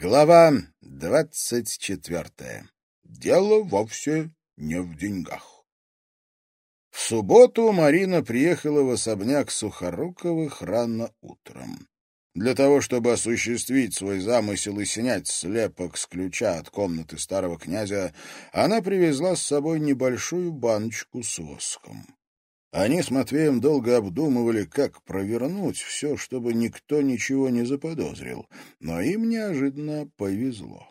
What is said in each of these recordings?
Глава двадцать четвертая. Дело вовсе не в деньгах. В субботу Марина приехала в особняк Сухоруковых рано утром. Для того, чтобы осуществить свой замысел и снять слепок с ключа от комнаты старого князя, она привезла с собой небольшую баночку с воском. Они с Матвеем долго обдумывали, как провернуть все, чтобы никто ничего не заподозрил, но им неожиданно повезло.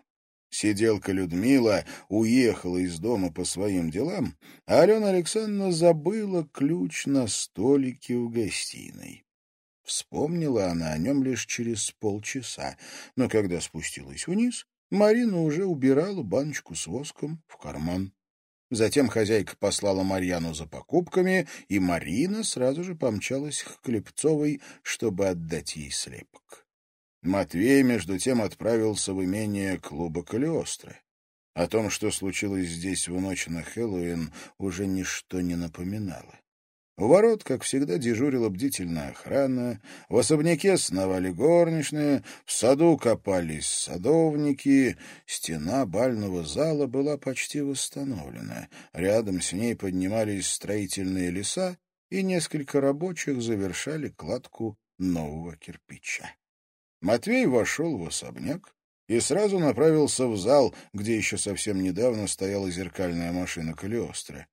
Сиделка Людмила уехала из дома по своим делам, а Алена Александровна забыла ключ на столике в гостиной. Вспомнила она о нем лишь через полчаса, но когда спустилась вниз, Марина уже убирала баночку с воском в карман. Затем хозяйка послала Марьяну за покупками, и Марина сразу же помчалась к Клепцовой, чтобы отдать ей слепок. Матвей, между тем, отправился в имение клуба Калиостры. О том, что случилось здесь в ночь на Хэллоуин, уже ничто не напоминало. У ворот, как всегда, дежурила бдительная охрана, в особняке сновали горничные, в саду копались садовники, стена бального зала была почти восстановлена, рядом с ней поднимались строительные леса, и несколько рабочих завершали кладку нового кирпича. Матвей вошел в особняк и сразу направился в зал, где еще совсем недавно стояла зеркальная машина Калиостро.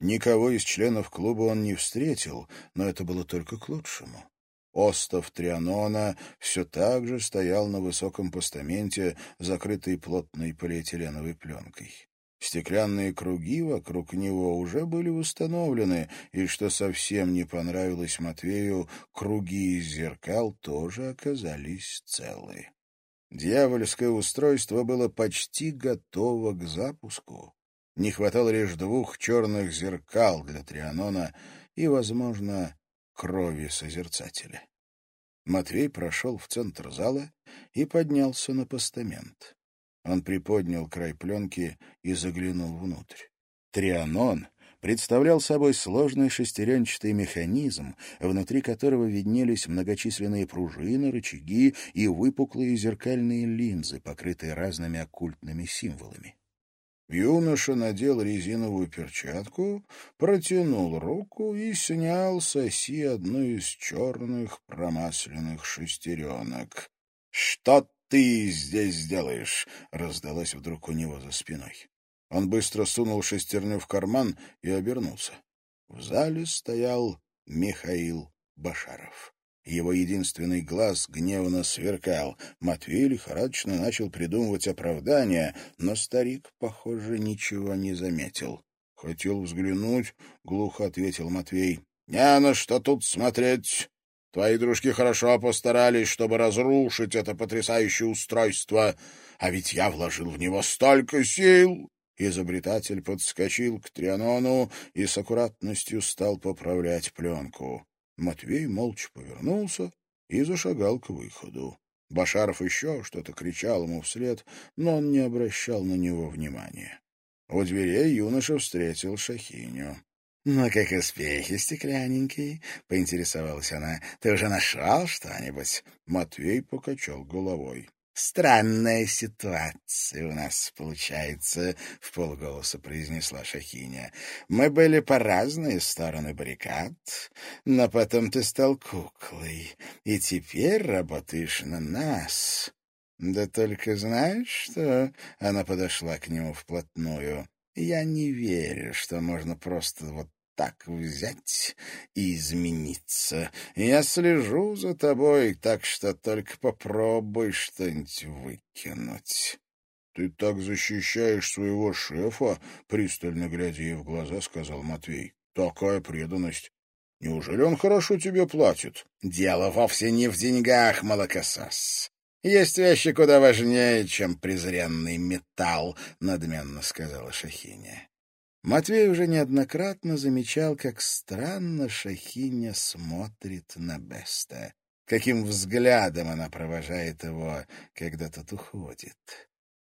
Никого из членов клуба он не встретил, но это было только к лучшему. Остов Трианона все так же стоял на высоком постаменте, закрытый плотной полиэтиленовой пленкой. Стеклянные круги вокруг него уже были установлены, и, что совсем не понравилось Матвею, круги из зеркал тоже оказались целы. Дьявольское устройство было почти готово к запуску. Не хватало лишь двух черных зеркал для Трианона и, возможно, крови созерцателя. Матвей прошел в центр зала и поднялся на постамент. Он приподнял край пленки и заглянул внутрь. Трианон представлял собой сложный шестеренчатый механизм, внутри которого виднелись многочисленные пружины, рычаги и выпуклые зеркальные линзы, покрытые разными оккультными символами. Юноша надел резиновую перчатку, протянул руку и снял с оси одну из черных промасленных шестеренок. — Что ты здесь делаешь? — раздалось вдруг у него за спиной. Он быстро сунул шестерню в карман и обернулся. В зале стоял Михаил Башаров. Его единственный глаз гневно сверкал. Матвей лихорадочно начал придумывать оправдания, но старик, похоже, ничего не заметил. — Хотел взглянуть, — глухо ответил Матвей. — Не на что тут смотреть. Твои дружки хорошо постарались, чтобы разрушить это потрясающее устройство. А ведь я вложил в него столько сил. Изобретатель подскочил к Трианону и с аккуратностью стал поправлять пленку. Матвей молча повернулся и зашагал к выходу. Башаров еще что-то кричал ему вслед, но он не обращал на него внимания. У дверей юноша встретил Шахиню. — Ну, как успехи, стеклянненький? — поинтересовалась она. — Ты уже нашел что-нибудь? Матвей покачал головой. «Странная ситуация у нас получается», — в полголоса произнесла Шахиня. «Мы были по разные стороны баррикад, но потом ты стал куклой, и теперь работаешь на нас. Да только знаешь что...» — она подошла к нему вплотную. «Я не верю, что можно просто вот так взять и измениться. Я слежу за тобой, так что только попробуй что-нибудь выкинуть. — Ты так защищаешь своего шефа, — пристально глядя ей в глаза, сказал Матвей. — Такая преданность. Неужели он хорошо тебе платит? — Дело вовсе не в деньгах, молокосос. Есть вещи куда важнее, чем презренный металл, — надменно сказала Шахиня. Матвей уже неоднократно замечал, как странно Шахиня смотрит на Беста, каким взглядом она провожает его, когда тот уходит.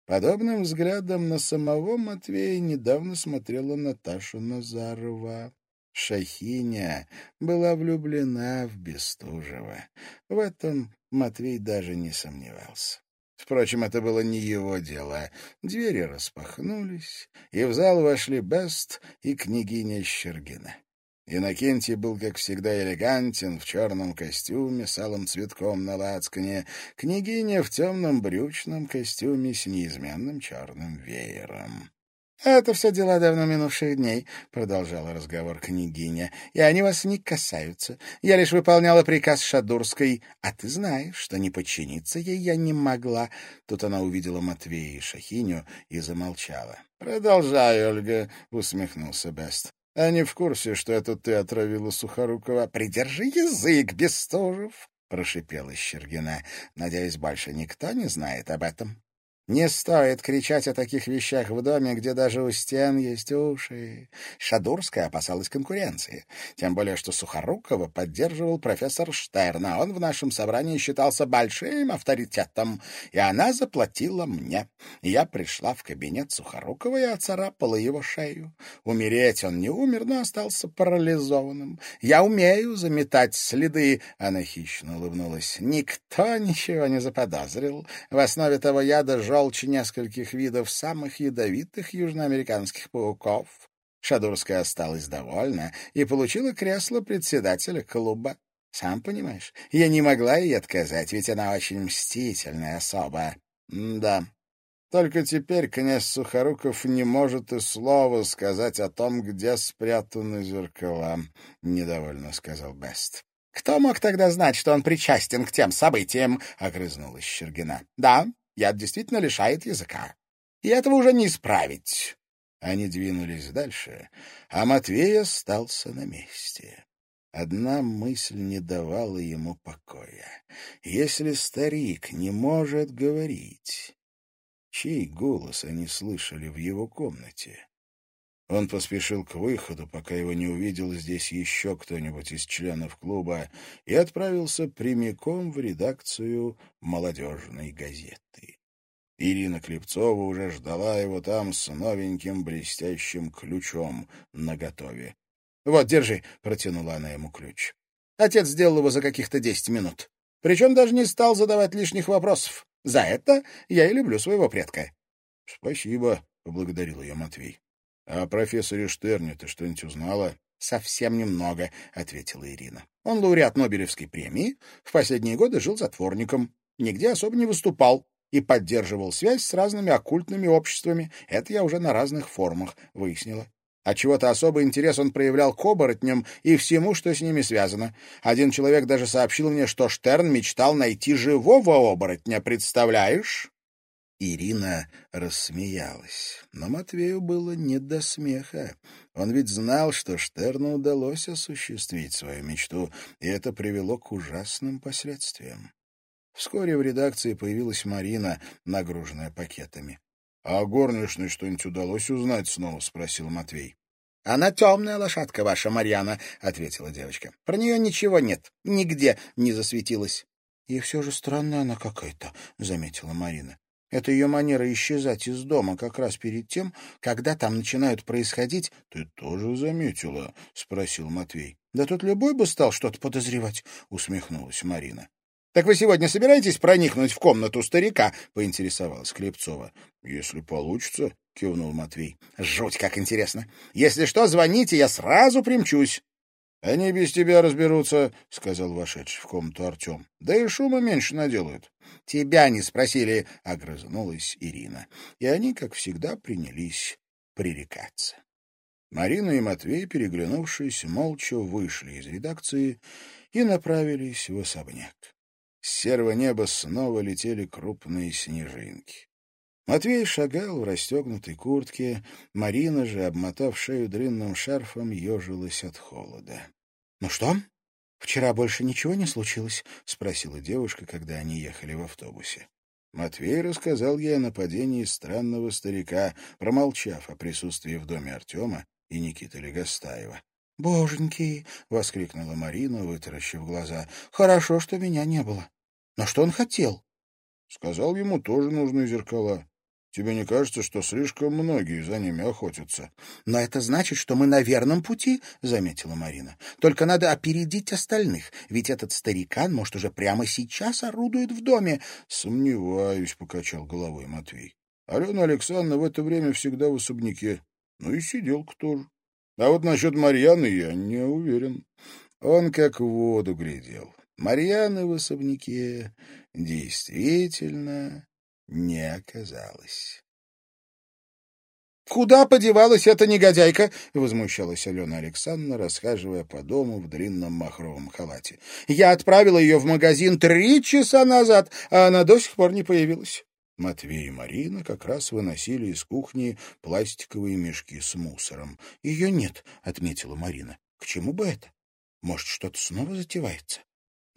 Подобным взглядом на самого Матвея недавно смотрела Наташа Назарова. Шахиня была влюблена в Бестужева. В этом Матвей даже не сомневался. Впрочем, это было не его дело. Двери распахнулись, и в зал вошли Бест и княгиня Щергина. Иннокентий был, как всегда, элегантен, в черном костюме с алым цветком на лацкане, княгиня в темном брючном костюме с неизменным черным веером. «Это все дела давно минувших дней», — продолжала разговор княгиня, — «и они вас не касаются. Я лишь выполняла приказ Шадурской, а ты знаешь, что не подчиниться ей я не могла». Тут она увидела Матвея и Шахиню и замолчала. «Продолжай, Ольга», — усмехнулся Бест. «Они в курсе, что это ты отравила Сухорукова. Придержи язык, Бестужев!» — прошипела Щергина. «Надеюсь, больше никто не знает об этом». Не стоит кричать о таких вещах в доме, где даже у стен есть уши. Шадурская опасалась конкуренции. Тем более, что Сухорукова поддерживал профессор Штерн, а он в нашем собрании считался большим авторитетом, и она заплатила мне. Я пришла в кабинет Сухорукова и оцарапала его шею. Умереть он не умер, но остался парализованным. Я умею заметать следы, — она хищно улыбнулась. Никто ничего не заподозрил. В основе того яда желчь нескольких видов самых ядовитых южноамериканских пауков. Шадурская осталась довольна и получила кресло председателя клуба. Сам понимаешь, я не могла ей отказать, ведь она очень мстительная особа. Да. Только теперь князь Сухоруков не может и слова сказать о том, где спрятаны зеркала, — недовольно сказал Бест. «Кто мог тогда знать, что он причастен к тем событиям?» — огрызнулась Щергина. «Да, Яд действительно лишает языка. И этого уже не исправить. Они двинулись дальше, а Матвей остался на месте. Одна мысль не давала ему покоя. Если старик не может говорить, чей голос они слышали в его комнате? Он поспешил к выходу, пока его не увидел здесь еще кто-нибудь из членов клуба, и отправился прямиком в редакцию молодежной газеты. Ирина Клепцова уже ждала его там с новеньким блестящим ключом наготове. — Вот, держи, — протянула она ему ключ. Отец сделал его за каких-то десять минут. Причем даже не стал задавать лишних вопросов. За это я и люблю своего предка. — Спасибо, — поблагодарил ее Матвей. «А о профессоре Штерне ты что-нибудь узнала?» «Совсем немного», — ответила Ирина. «Он лауреат Нобелевской премии, в последние годы жил затворником, нигде особо не выступал и поддерживал связь с разными оккультными обществами. Это я уже на разных формах выяснила. А чего-то особый интерес он проявлял к оборотням и всему, что с ними связано. Один человек даже сообщил мне, что Штерн мечтал найти живого оборотня, представляешь?» Ирина рассмеялась, но Матвею было не до смеха. Он ведь знал, что Штерну удалось осуществить свою мечту, и это привело к ужасным последствиям. Вскоре в редакции появилась Марина, нагруженная пакетами. — А горничной что-нибудь удалось узнать снова? — спросил Матвей. — Она темная лошадка ваша, Марьяна, — ответила девочка. — Про нее ничего нет, нигде не засветилась. — И все же странная она какая-то, — заметила Марина. Это ее манера исчезать из дома как раз перед тем, когда там начинают происходить... — Ты тоже заметила? — спросил Матвей. — Да тут любой бы стал что-то подозревать, — усмехнулась Марина. — Так вы сегодня собираетесь проникнуть в комнату старика? — поинтересовалась Клепцова. — Если получится, — кивнул Матвей. — Жуть, как интересно. Если что, звоните, я сразу примчусь. — Они без тебя разберутся, — сказал вошедший в комнату Артем. — Да и шума меньше наделают. — Тебя не спросили, — огрызнулась Ирина. И они, как всегда, принялись пререкаться. Марина и Матвей, переглянувшись, молча вышли из редакции и направились в особняк. С серого неба снова летели крупные снежинки. Матвей шагал в расстегнутой куртке, Марина же, обмотав шею длинным шарфом, ежилась от холода. — Ну что, вчера больше ничего не случилось? — спросила девушка, когда они ехали в автобусе. Матвей рассказал ей о нападении странного старика, промолчав о присутствии в доме Артема и Никиты Легостаева. «Боженьки!» — воскликнула Марина, вытаращив глаза. «Хорошо, что меня не было. Но что он хотел?» «Сказал, ему тоже нужны зеркала. Тебе не кажется, что слишком многие за ними охотятся? — Но это значит, что мы на верном пути, — заметила Марина. — Только надо опередить остальных, ведь этот старикан, может, уже прямо сейчас орудует в доме. — Сомневаюсь, — покачал головой Матвей. Алена Александровна в это время всегда в особняке. Ну и сиделка тоже. А вот насчет Марьяны я не уверен. Он как в воду глядел. Марьяны в особняке действительно не оказалось. «Куда подевалась эта негодяйка?» — возмущалась Алена Александровна, расхаживая по дому в длинном махровом халате. «Я отправила ее в магазин три часа назад, а она до сих пор не появилась». Матвей и Марина как раз выносили из кухни пластиковые мешки с мусором. «Ее нет», — отметила Марина. «К чему бы это? Может, что-то снова затевается?»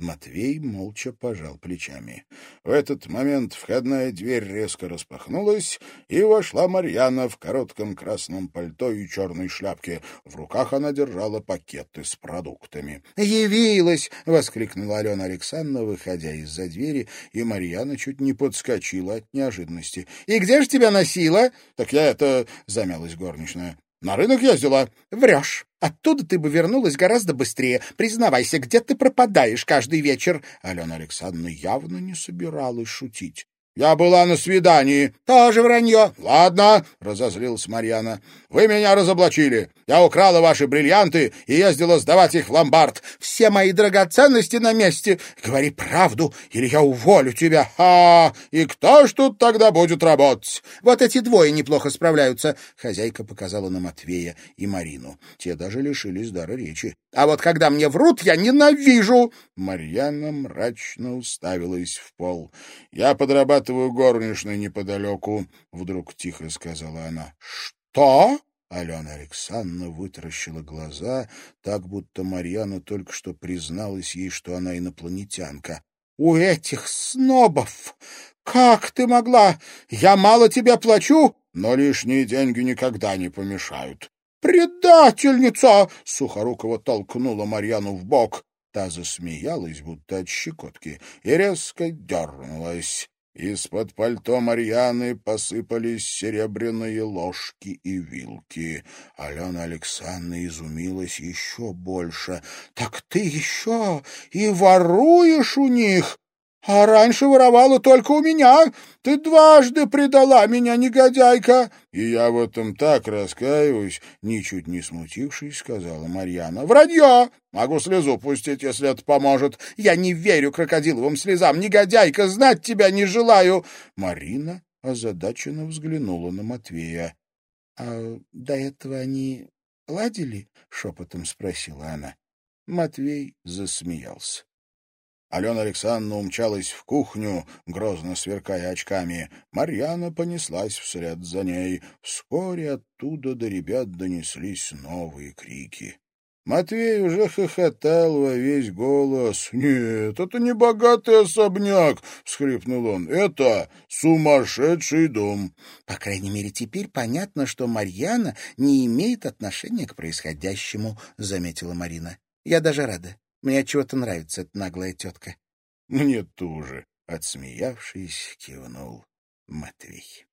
Матвей молча пожал плечами. В этот момент входная дверь резко распахнулась, и вошла Марьяна в коротком красном пальто и черной шляпке. В руках она держала пакеты с продуктами. «Явилась!» — воскликнула Алена Александровна, выходя из-за двери, и Марьяна чуть не подскочила от неожиданности. «И где же тебя носила?» «Так я это...» — замялась горничная. На рынок ездила. Врешь. Оттуда ты бы вернулась гораздо быстрее. Признавайся, где ты пропадаешь каждый вечер? Алена Александровна явно не собиралась шутить. Я была на свидании. Тоже вранье. Ладно, разозлилась Марьяна. Вы меня разоблачили. Я украла ваши бриллианты и ездила сдавать их в ломбард. Все мои драгоценности на месте. Говори правду, или я уволю тебя. А, и кто ж тут тогда будет работать? Вот эти двое неплохо справляются. Хозяйка показала на Матвея и Марину. Те даже лишились дара речи. А вот когда мне врут, я ненавижу. Марьяна мрачно уставилась в пол. Я подрабатываю горничной неподалеку, — вдруг тихо сказала она. — Что? Алена Александровна вытаращила глаза, так будто Марьяна только что призналась ей, что она инопланетянка. — У этих снобов! Как ты могла? Я мало тебе плачу, но лишние деньги никогда не помешают. «Предательница!» — Сухорукова толкнула Марьяну в бок. Та засмеялась, будто от щекотки, и резко дернулась. Из-под пальто Марьяны посыпались серебряные ложки и вилки. Алена Александровна изумилась еще больше. — Так ты еще и воруешь у них? А раньше воровала только у меня. Ты дважды предала меня, негодяйка. И я в этом так раскаиваюсь, ничуть не смутившись, сказала Марьяна. Вранье! Могу слезу пустить, если это поможет. Я не верю крокодиловым слезам. Негодяйка, знать тебя не желаю. Марина озадаченно взглянула на Матвея. — А до этого они ладили? — шепотом спросила она. Матвей засмеялся. Алена Александровна умчалась в кухню, грозно сверкая очками. Марьяна понеслась вслед за ней. Вскоре оттуда до ребят донеслись новые крики. Матвей уже хохотал во весь голос. «Нет, это не богатый особняк!» — всхлипнул он. «Это сумасшедший дом!» «По крайней мере, теперь понятно, что Марьяна не имеет отношения к происходящему», — заметила Марина. «Я даже рада. Мне чего-то нравится эта наглая тетка. — Мне тоже, — отсмеявшись, кивнул Матвей.